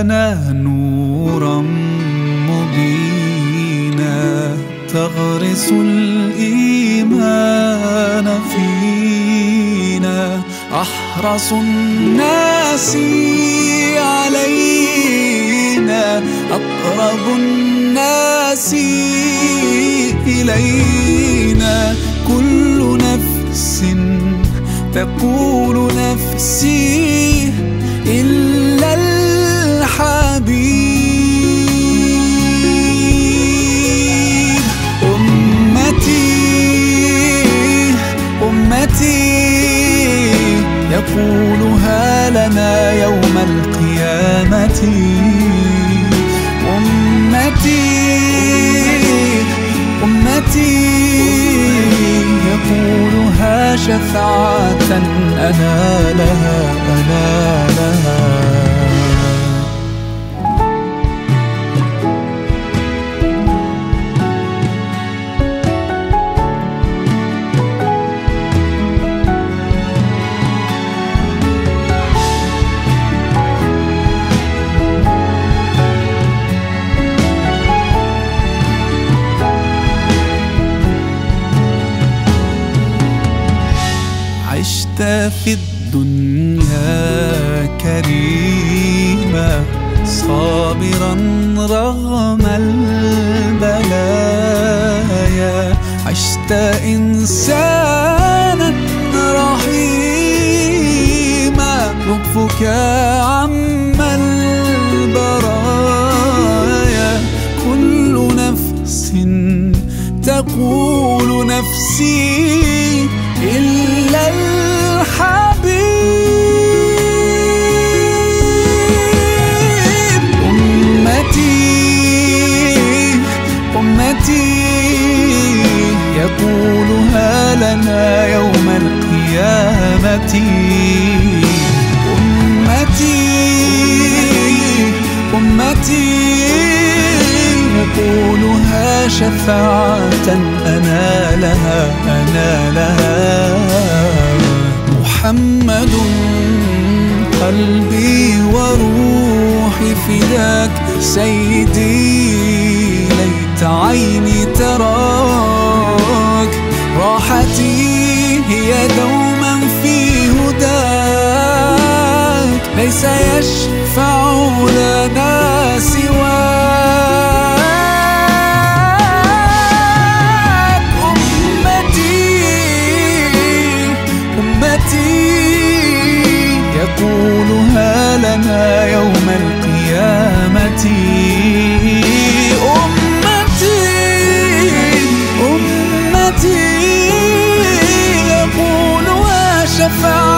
لنا نورا مبينا تغرس الإيمان فينا. أحرص الناس علينا أقرب الناس إلينا. كل نفس تقول نفسي إلا يقولها لنا يوم القيامة. أمتي أمتي يقولها شفاعة أنا لها أنا لها. في الدنيا كريما صابرا رغم البلايا. عشت إنسانا رحيما لطفك عم البرايا. كل نفس تقول نفسي القيامة أمتي أمتي يقولها شفاعة أنا لها أنا لها. محمد قلبي وروحي فداك سيدي ليت عيني تراك هداك ليس يشفع لنا سواك. أمتي أمتي يقولها لنا يوم القيامة. أمتي أمتي يقولها شفاعة.